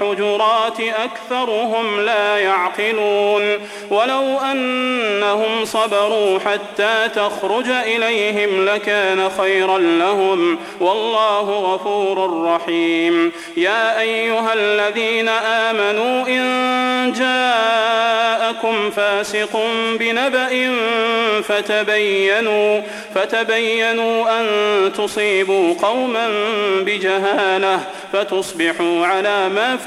الحجرات أكثرهم لا يعقلون ولو أنهم صبروا حتى تخرج إليهم لكان خيرا لهم والله غفور رحيم يا أيها الذين آمنوا إن جاءكم فاسق بنبأ فتبينوا فتبينوا أن تصيبوا قوما بجهالة فتصبحوا على ما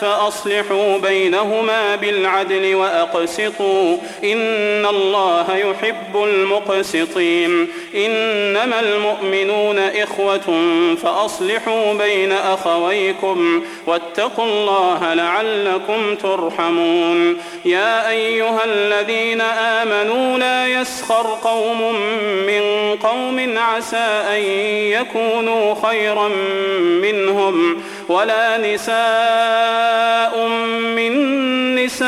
فأصلحوا بينهما بالعدل وأقسطوا. إن الله يحب المقسطين. إنما المؤمنون إخوة فأصلحوا بين أخويكم واتقوا الله لعلكم ترحمون. يا أيها الذين آمنوا لا يسخر قوم من قوم عسى أن يكونوا خيرا منهم. ولا نساء من نساء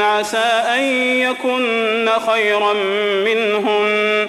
عسى أن يكن خيرا منهن.